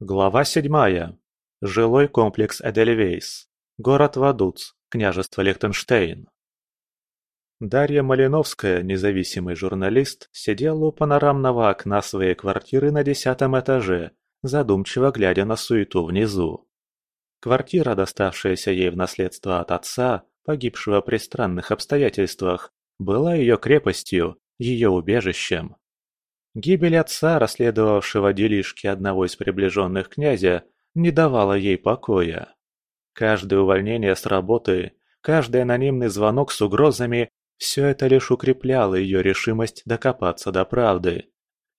Глава седьмая. Жилой комплекс Эдельвейс. Город Вадуц, княжество Лихтенштейн. Дарья Малиновская, независимый журналист, сидела у панорамного окна своей квартиры на десятом этаже, задумчиво глядя на суету внизу. Квартира, доставшаяся ей в наследство от отца, погибшего при странных обстоятельствах, была ее крепостью, ее убежищем. Гибель отца, расследовавшего делишки одного из приближенных князя, не давала ей покоя. Каждое увольнение с работы, каждый анонимный звонок с угрозами – все это лишь укрепляло ее решимость докопаться до правды.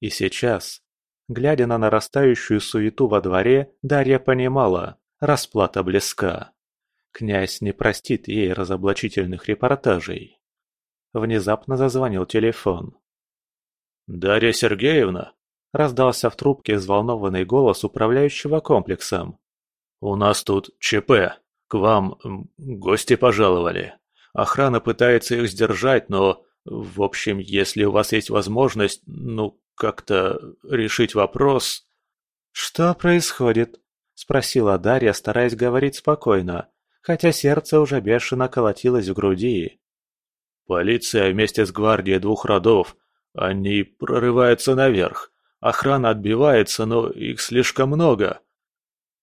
И сейчас, глядя на нарастающую суету во дворе, Дарья понимала – расплата близка. Князь не простит ей разоблачительных репортажей. Внезапно зазвонил телефон. «Дарья Сергеевна!» – раздался в трубке взволнованный голос управляющего комплексом. «У нас тут ЧП. К вам гости пожаловали. Охрана пытается их сдержать, но, в общем, если у вас есть возможность, ну, как-то решить вопрос...» «Что происходит?» – спросила Дарья, стараясь говорить спокойно, хотя сердце уже бешено колотилось в груди. «Полиция вместе с гвардией двух родов они прорываются наверх. Охрана отбивается, но их слишком много.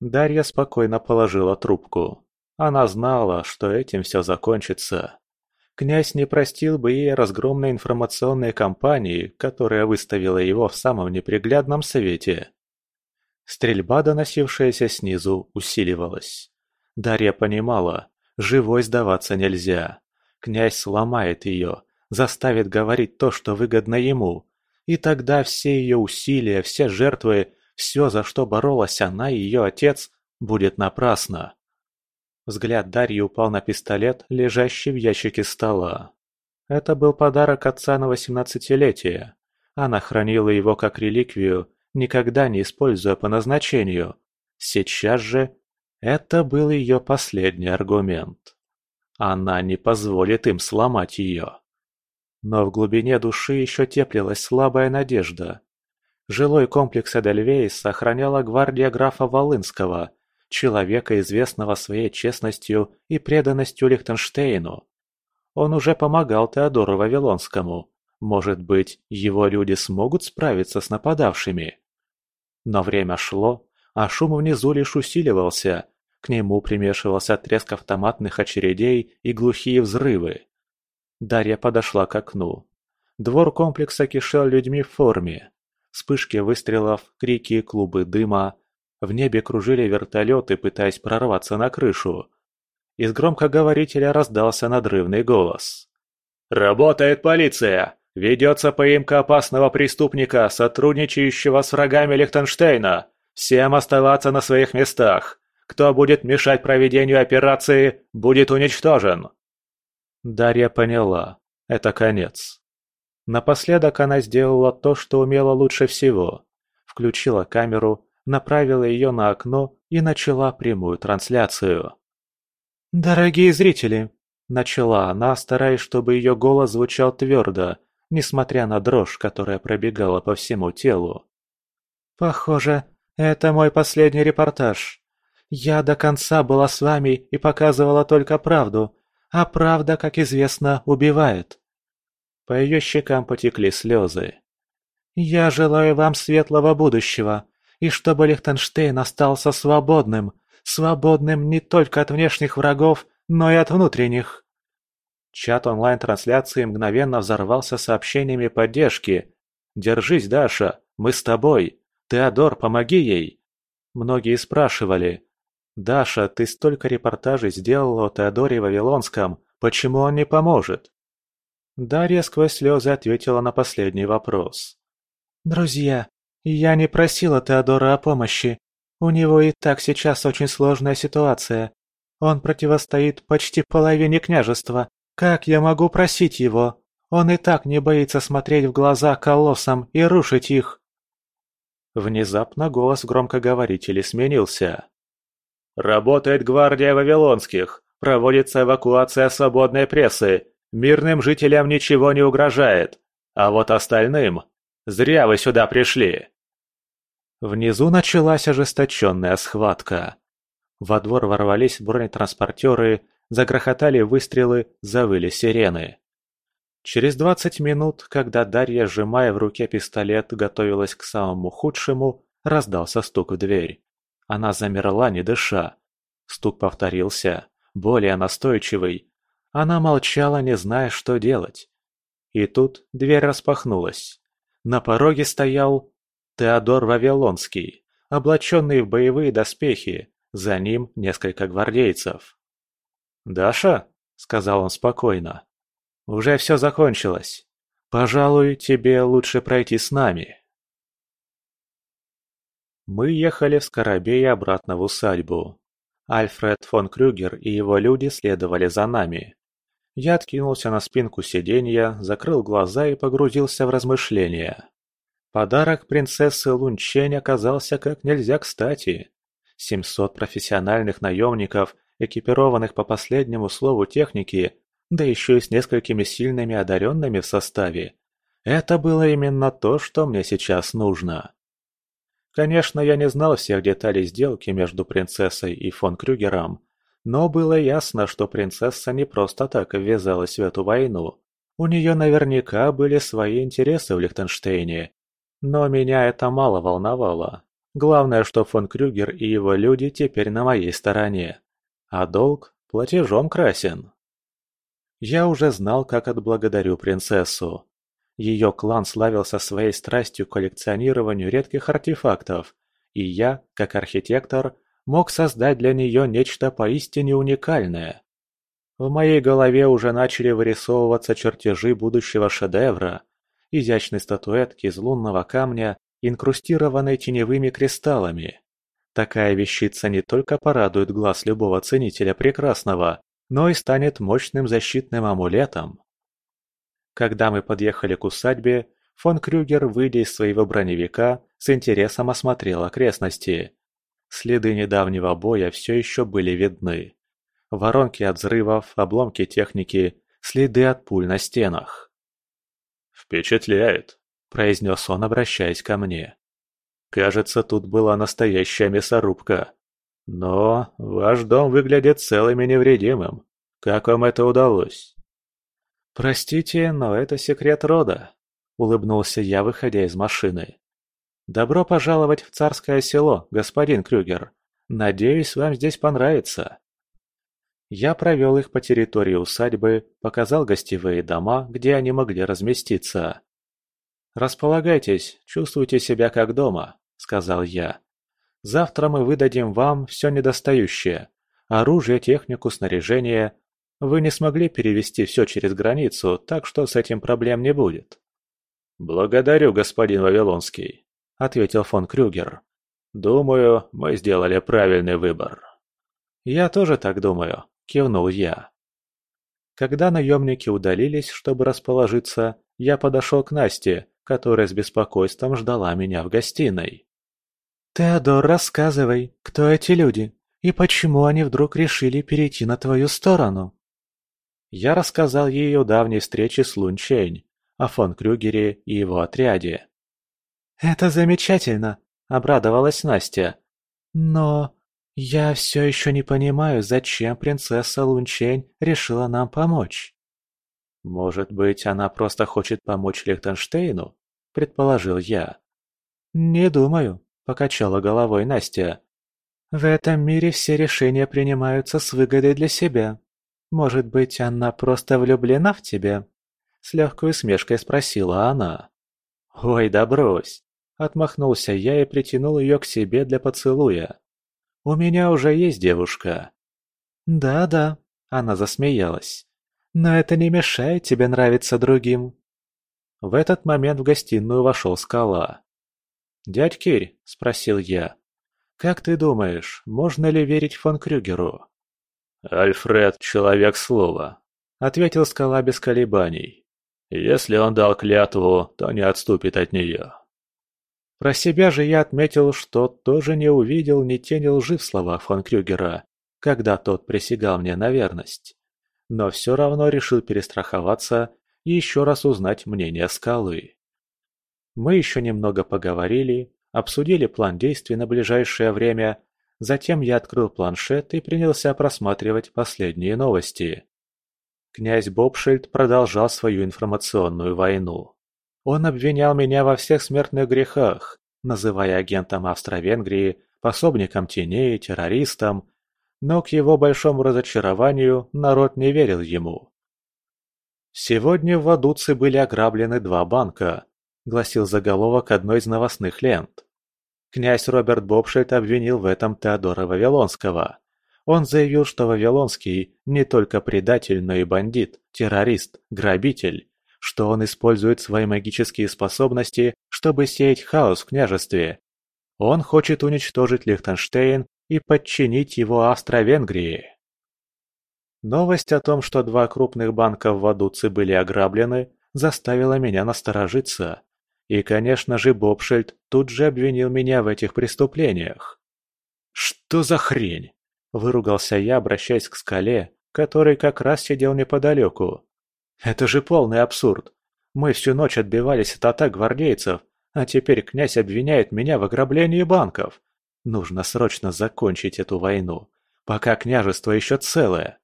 Дарья спокойно положила трубку. Она знала, что этим все закончится. Князь не простил бы ей разгромной информационной кампании, которая выставила его в самом неприглядном свете. Стрельба, доносившаяся снизу, усиливалась. Дарья понимала, живой сдаваться нельзя. Князь сломает ее, заставит говорить то, что выгодно ему. И тогда все ее усилия, все жертвы, все, за что боролась она и ее отец, будет напрасно. Взгляд Дарьи упал на пистолет, лежащий в ящике стола. Это был подарок отца на восемнадцатилетие. Она хранила его как реликвию, никогда не используя по назначению. Сейчас же это был ее последний аргумент. Она не позволит им сломать ее. Но в глубине души еще теплилась слабая надежда. Жилой комплекс Эдельвейс сохраняла гвардия графа Волынского, человека, известного своей честностью и преданностью Лихтенштейну. Он уже помогал Теодору Вавилонскому. Может быть, его люди смогут справиться с нападавшими? Но время шло, а шум внизу лишь усиливался. К нему примешивался треск автоматных очередей и глухие взрывы. Дарья подошла к окну. Двор комплекса кишел людьми в форме. Вспышки выстрелов, крики клубы дыма. В небе кружили вертолеты, пытаясь прорваться на крышу. Из громкоговорителя раздался надрывный голос. «Работает полиция! Ведется поимка опасного преступника, сотрудничающего с врагами Лихтенштейна! Всем оставаться на своих местах! Кто будет мешать проведению операции, будет уничтожен!» Дарья поняла. Это конец. Напоследок она сделала то, что умела лучше всего. Включила камеру, направила ее на окно и начала прямую трансляцию. «Дорогие зрители!» – начала она, стараясь, чтобы ее голос звучал твердо, несмотря на дрожь, которая пробегала по всему телу. «Похоже, это мой последний репортаж. Я до конца была с вами и показывала только правду, а правда, как известно, убивает. По ее щекам потекли слезы. Я желаю вам светлого будущего, и чтобы Лихтенштейн остался свободным, свободным не только от внешних врагов, но и от внутренних. Чат онлайн-трансляции мгновенно взорвался сообщениями поддержки. «Держись, Даша, мы с тобой. Теодор, помоги ей!» Многие спрашивали, «Даша, ты столько репортажей сделала о Теодоре Вавилонском, почему он не поможет?» Дарья сквозь слезы ответила на последний вопрос. «Друзья, я не просила Теодора о помощи. У него и так сейчас очень сложная ситуация. Он противостоит почти половине княжества. Как я могу просить его? Он и так не боится смотреть в глаза колоссам и рушить их». Внезапно голос громкоговорителя сменился. Работает гвардия Вавилонских, проводится эвакуация свободной прессы, мирным жителям ничего не угрожает. А вот остальным... Зря вы сюда пришли. Внизу началась ожесточенная схватка. Во двор ворвались бронетранспортеры, загрохотали выстрелы, завыли сирены. Через двадцать минут, когда Дарья, сжимая в руке пистолет, готовилась к самому худшему, раздался стук в дверь. Она замерла, не дыша. Стук повторился, более настойчивый. Она молчала, не зная, что делать. И тут дверь распахнулась. На пороге стоял Теодор Вавилонский, облаченный в боевые доспехи, за ним несколько гвардейцев. «Даша?» — сказал он спокойно. «Уже все закончилось. Пожалуй, тебе лучше пройти с нами». Мы ехали в Скоробее обратно в усадьбу. Альфред фон Крюгер и его люди следовали за нами. Я откинулся на спинку сиденья, закрыл глаза и погрузился в размышления. Подарок принцессы Лунчень оказался как нельзя кстати. 700 профессиональных наемников, экипированных по последнему слову техники, да еще и с несколькими сильными одаренными в составе. Это было именно то, что мне сейчас нужно. Конечно, я не знал всех деталей сделки между принцессой и фон Крюгером, но было ясно, что принцесса не просто так ввязалась в эту войну. У нее наверняка были свои интересы в Лихтенштейне. Но меня это мало волновало. Главное, что фон Крюгер и его люди теперь на моей стороне. А долг платежом красен. Я уже знал, как отблагодарю принцессу. Ее клан славился своей страстью к коллекционированию редких артефактов, и я, как архитектор, мог создать для нее нечто поистине уникальное. В моей голове уже начали вырисовываться чертежи будущего шедевра, изящной статуэтки из лунного камня, инкрустированной теневыми кристаллами. Такая вещица не только порадует глаз любого ценителя прекрасного, но и станет мощным защитным амулетом. Когда мы подъехали к усадьбе, фон Крюгер, выйдя из своего броневика, с интересом осмотрел окрестности. Следы недавнего боя все еще были видны. Воронки от взрывов, обломки техники, следы от пуль на стенах. «Впечатляет», – произнес он, обращаясь ко мне. «Кажется, тут была настоящая мясорубка. Но ваш дом выглядит целым и невредимым. Как вам это удалось?» «Простите, но это секрет рода», — улыбнулся я, выходя из машины. «Добро пожаловать в царское село, господин Крюгер. Надеюсь, вам здесь понравится». Я провел их по территории усадьбы, показал гостевые дома, где они могли разместиться. «Располагайтесь, чувствуйте себя как дома», — сказал я. «Завтра мы выдадим вам все недостающее. Оружие, технику, снаряжение, вы не смогли перевести все через границу, так что с этим проблем не будет». «Благодарю, господин Вавилонский», — ответил фон Крюгер. «Думаю, мы сделали правильный выбор». «Я тоже так думаю», — кивнул я. Когда наемники удалились, чтобы расположиться, я подошел к Насте, которая с беспокойством ждала меня в гостиной. «Теодор, рассказывай, кто эти люди и почему они вдруг решили перейти на твою сторону?» Я рассказал ей о давней встрече с Лунчень, о фон Крюгере и его отряде. «Это замечательно!» – обрадовалась Настя. «Но я все еще не понимаю, зачем принцесса Лунчень решила нам помочь». «Может быть, она просто хочет помочь Лихтенштейну?» – предположил я. «Не думаю», – покачала головой Настя. «В этом мире все решения принимаются с выгодой для себя. «Может быть, она просто влюблена в тебя?» С легкой усмешкой спросила она. «Ой, да брось!» Отмахнулся я и притянул ее к себе для поцелуя. «У меня уже есть девушка». «Да-да», — она засмеялась. «Но это не мешает тебе нравиться другим». В этот момент в гостиную вошел скала. «Дядь Кирь», — спросил я, — «как ты думаешь, можно ли верить фон Крюгеру?» «Альфред – человек слова», – ответил скала без колебаний. «Если он дал клятву, то не отступит от нее». Про себя же я отметил, что тоже не увидел ни тени лжи в словах фон Крюгера, когда тот присягал мне на верность. Но все равно решил перестраховаться и еще раз узнать мнение скалы. Мы еще немного поговорили, обсудили план действий на ближайшее время, затем я открыл планшет и принялся просматривать последние новости. Князь Бобшильд продолжал свою информационную войну. Он обвинял меня во всех смертных грехах, называя агентом Австро-Венгрии, пособником теней, террористом, но к его большому разочарованию народ не верил ему. «Сегодня в Вадуце были ограблены два банка», – гласил заголовок одной из новостных лент. Князь Роберт Бобшельд обвинил в этом Теодора Вавилонского. Он заявил, что Вавилонский не только предатель, но и бандит, террорист, грабитель, что он использует свои магические способности, чтобы сеять хаос в княжестве. Он хочет уничтожить Лихтенштейн и подчинить его Австро-Венгрии. Новость о том, что два крупных банка в Вадуце были ограблены, заставила меня насторожиться. И, конечно же, Бобшельд тут же обвинил меня в этих преступлениях. «Что за хрень?» – выругался я, обращаясь к скале, который как раз сидел неподалеку. «Это же полный абсурд. Мы всю ночь отбивались от атак гвардейцев, а теперь князь обвиняет меня в ограблении банков. Нужно срочно закончить эту войну, пока княжество еще целое».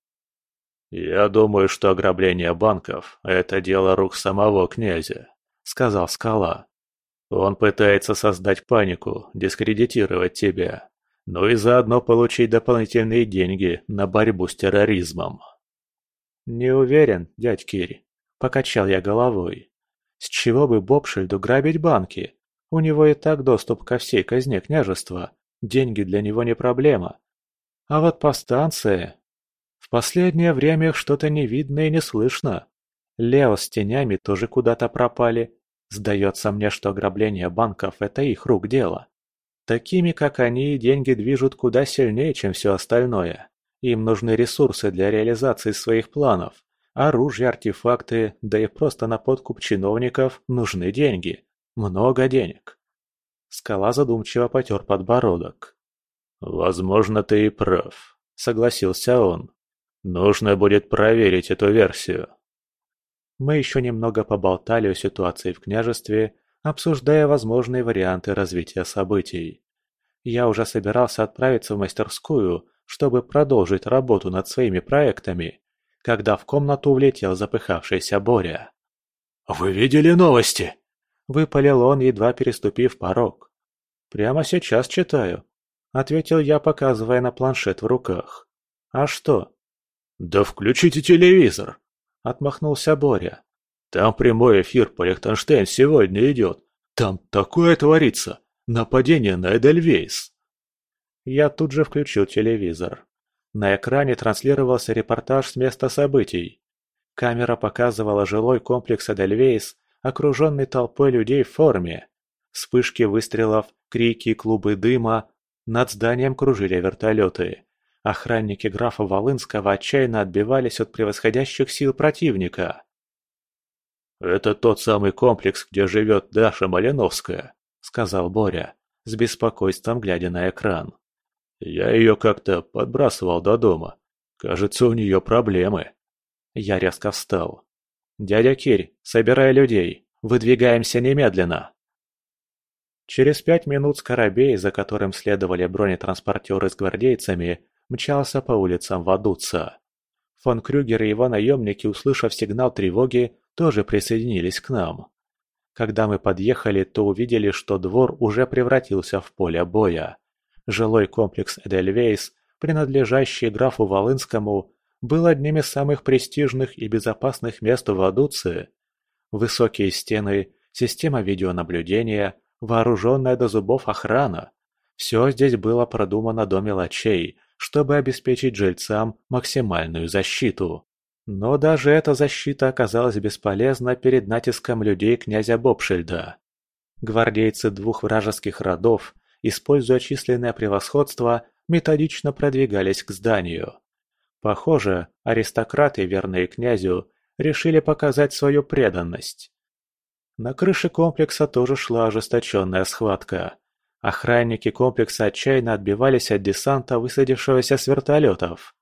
«Я думаю, что ограбление банков – это дело рук самого князя», – сказал Скала. «Он пытается создать панику, дискредитировать тебя, ну и заодно получить дополнительные деньги на борьбу с терроризмом». «Не уверен, дядь Кири», – покачал я головой. «С чего бы Бобшильду грабить банки? У него и так доступ ко всей казне княжества, деньги для него не проблема. А вот повстанцы, в последнее время их что-то не видно и не слышно. Лео с тенями тоже куда-то пропали. Сдается мне, что ограбление банков – это их рук дело. Такими, как они, деньги движут куда сильнее, чем все остальное. Им нужны ресурсы для реализации своих планов. Оружие, артефакты, да и просто на подкуп чиновников нужны деньги. Много денег. Скала задумчиво потер подбородок. «Возможно, ты и прав», — согласился он. Нужно будет проверить эту версию. Мы еще немного поболтали о ситуации в княжестве, обсуждая возможные варианты развития событий. Я уже собирался отправиться в мастерскую, чтобы продолжить работу над своими проектами, когда в комнату влетел запыхавшийся Боря. «Вы видели новости?» – выпалил он, едва переступив порог. «Прямо сейчас читаю», – ответил я, показывая на планшет в руках. «А что?» «Да включите телевизор!» – отмахнулся Боря. «Там прямой эфир по Лихтенштейн сегодня идет. Там такое творится! Нападение на Эдельвейс!» Я тут же включил телевизор. На экране транслировался репортаж с места событий. Камера показывала жилой комплекс Эдельвейс, окруженный толпой людей в форме. Вспышки выстрелов, крики, клубы дыма. Над зданием кружили вертолеты. Охранники графа Волынского отчаянно отбивались от превосходящих сил противника. «Это тот самый комплекс, где живет Даша Малиновская», — сказал Боря, с беспокойством глядя на экран. «Я ее как-то подбрасывал до дома. Кажется, у нее проблемы». Я резко встал. «Дядя Кирь, собирай людей. Выдвигаемся немедленно». Через пять минут Скоробей, за которым следовали бронетранспортеры с гвардейцами, мчался по улицам Вадуца. Фон Крюгер и его наемники, услышав сигнал тревоги, тоже присоединились к нам. Когда мы подъехали, то увидели, что двор уже превратился в поле боя. Жилой комплекс Эдельвейс, принадлежащий графу Волынскому, был одним из самых престижных и безопасных мест в Вадуце. Высокие стены, система видеонаблюдения, вооруженная до зубов охрана. Все здесь было продумано до мелочей, чтобы обеспечить жильцам максимальную защиту. Но даже эта защита оказалась бесполезна перед натиском людей князя Бобшильда. Гвардейцы двух вражеских родов, используя численное превосходство, методично продвигались к зданию. Похоже, аристократы, верные князю, решили показать свою преданность. На крыше комплекса тоже шла ожесточенная схватка. Охранники комплекса отчаянно отбивались от десанта, высадившегося с вертолетов.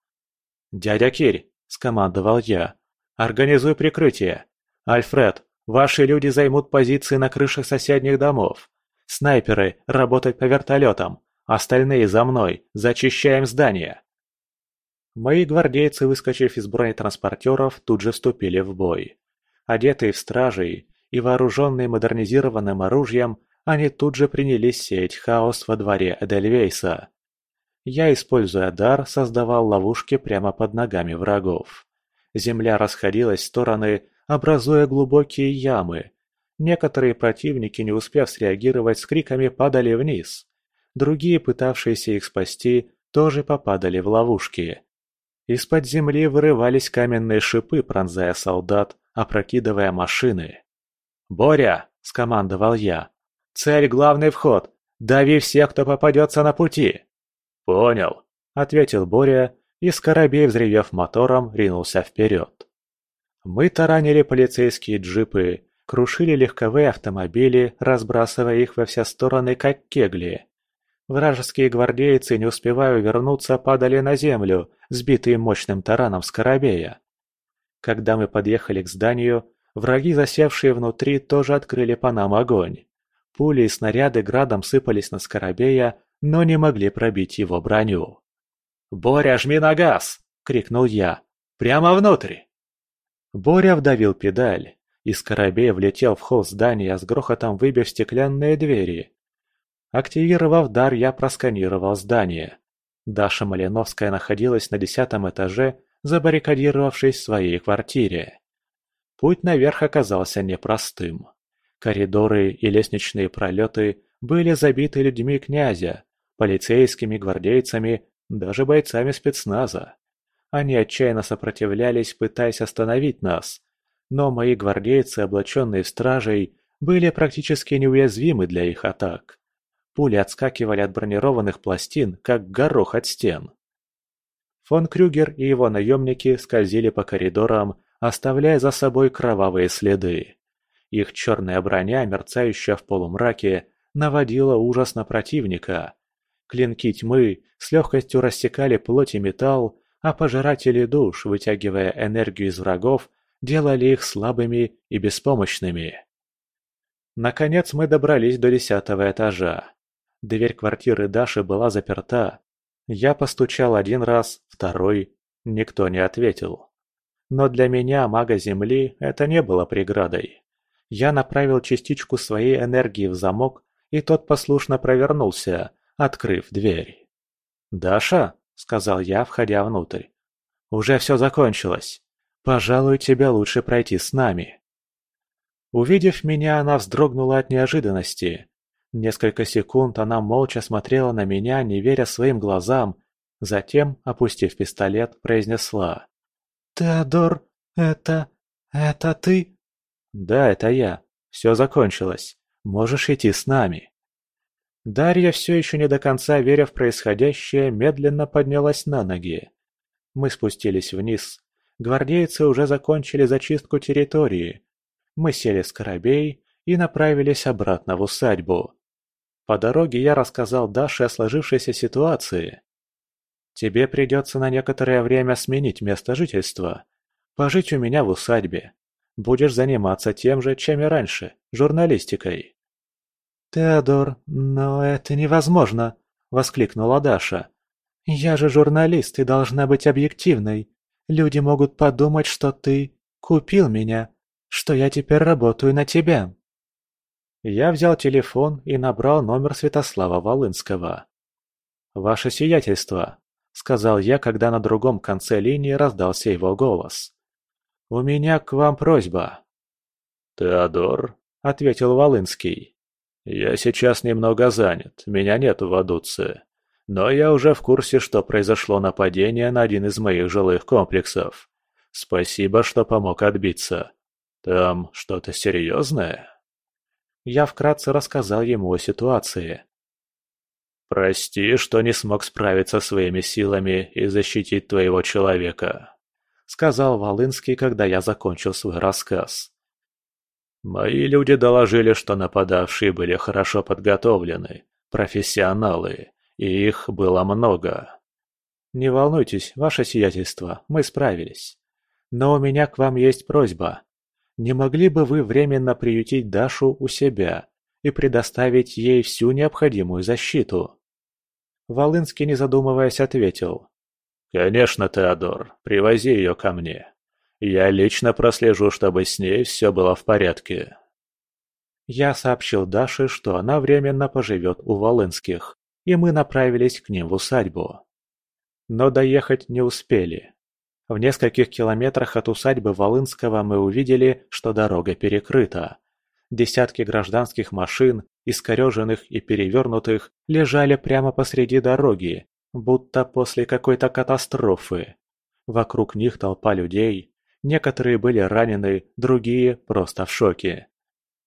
«Дядя Кирь!» – скомандовал я. «Организуй прикрытие! Альфред, ваши люди займут позиции на крышах соседних домов. Снайперы, работать по вертолетам! Остальные за мной! Зачищаем здание!» Мои гвардейцы, выскочив из бронетранспортеров, тут же вступили в бой. Одетые в стражей и вооруженные модернизированным оружием, они тут же принялись сеять хаос во дворе Эдельвейса. Я, используя дар, создавал ловушки прямо под ногами врагов. Земля расходилась в стороны, образуя глубокие ямы. Некоторые противники, не успев среагировать с криками, падали вниз. Другие, пытавшиеся их спасти, тоже попадали в ловушки. Из-под земли вырывались каменные шипы, пронзая солдат, опрокидывая машины. «Боря!» – скомандовал я. «Цель – главный вход! Дави всех, кто попадется на пути!» «Понял», – ответил Боря, и Скоробей, взревев мотором, ринулся вперед. Мы таранили полицейские джипы, крушили легковые автомобили, разбрасывая их во все стороны, как кегли. Вражеские гвардейцы, не успевая вернуться, падали на землю, сбитые мощным тараном Скоробея. Когда мы подъехали к зданию, враги, засевшие внутри, тоже открыли по нам огонь. Пули и снаряды градом сыпались на Скоробея, но не могли пробить его броню. «Боря, жми на газ!» — крикнул я. «Прямо внутрь!» Боря вдавил педаль, и Скоробей влетел в холл здания с грохотом выбив стеклянные двери. Активировав дар, я просканировал здание. Даша Малиновская находилась на десятом этаже, забаррикадировавшись в своей квартире. Путь наверх оказался непростым. Коридоры и лестничные пролеты были забиты людьми князя, полицейскими, гвардейцами, даже бойцами спецназа. Они отчаянно сопротивлялись, пытаясь остановить нас. Но мои гвардейцы, облаченные стражей, были практически неуязвимы для их атак. Пули отскакивали от бронированных пластин, как горох от стен. Фон Крюгер и его наемники скользили по коридорам, оставляя за собой кровавые следы. Их черная броня, мерцающая в полумраке, наводила ужас на противника. Клинки тьмы с легкостью рассекали плоть и металл, а пожиратели душ, вытягивая энергию из врагов, делали их слабыми и беспомощными. Наконец мы добрались до десятого этажа. Дверь квартиры Даши была заперта. Я постучал один раз, второй. Никто не ответил. Но для меня, мага Земли, это не было преградой. Я направил частичку своей энергии в замок, и тот послушно провернулся, открыв дверь. «Даша?» – сказал я, входя внутрь. «Уже все закончилось. Пожалуй, тебе лучше пройти с нами». Увидев меня, она вздрогнула от неожиданности. Несколько секунд она молча смотрела на меня, не веря своим глазам, затем, опустив пистолет, произнесла. «Теодор, это... это ты?» «Да, это я. Все закончилось. Можешь идти с нами». Дарья, все еще не до конца веря в происходящее, медленно поднялась на ноги. Мы спустились вниз. Гвардейцы уже закончили зачистку территории. Мы сели с корабей и направились обратно в усадьбу. По дороге я рассказал Даше о сложившейся ситуации. «Тебе придется на некоторое время сменить место жительства. Пожить у меня в усадьбе. Будешь заниматься тем же, чем и раньше, журналистикой». «Теодор, но это невозможно!» – воскликнула Даша. «Я же журналист и должна быть объективной. Люди могут подумать, что ты купил меня, что я теперь работаю на тебя». Я взял телефон и набрал номер Святослава Волынского. «Ваше сиятельство», — сказал я, когда на другом конце линии раздался его голос. «У меня к вам просьба». «Теодор», — ответил Волынский. «Я сейчас немного занят, меня нет в Адуце. Но я уже в курсе, что произошло нападение на один из моих жилых комплексов. Спасибо, что помог отбиться. Там что-то серьезное?» Я вкратце рассказал ему о ситуации. «Прости, что не смог справиться своими силами и защитить твоего человека», — сказал Волынский, когда я закончил свой рассказ. «Мои люди доложили, что нападавшие были хорошо подготовлены, профессионалы, и их было много». «Не волнуйтесь, ваше сиятельство, мы справились. Но у меня к вам есть просьба. Не могли бы вы временно приютить Дашу у себя? и предоставить ей всю необходимую защиту. Волынский, не задумываясь, ответил. «Конечно, Теодор, привози ее ко мне. Я лично прослежу, чтобы с ней все было в порядке». Я сообщил Даше, что она временно поживет у Волынских, и мы направились к ним в усадьбу. Но доехать не успели. В нескольких километрах от усадьбы Волынского мы увидели, что дорога перекрыта. Десятки гражданских машин, искореженных и перевернутых, лежали прямо посреди дороги, будто после какой-то катастрофы. Вокруг них толпа людей. Некоторые были ранены, другие просто в шоке.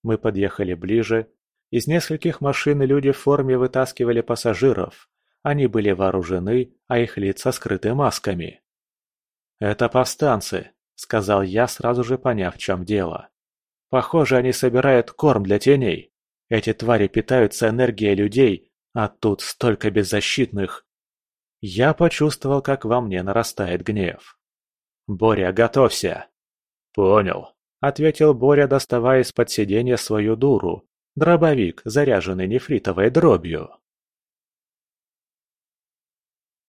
Мы подъехали ближе. Из нескольких машин люди в форме вытаскивали пассажиров. Они были вооружены, а их лица скрыты масками. «Это повстанцы», — сказал я, сразу же поняв, в чем дело. «Похоже, они собирают корм для теней. Эти твари питаются энергией людей, а тут столько беззащитных». Я почувствовал, как во мне нарастает гнев. «Боря, готовься!» «Понял», — ответил Боря, доставая из-под сиденья свою дуру. Дробовик, заряженный нефритовой дробью.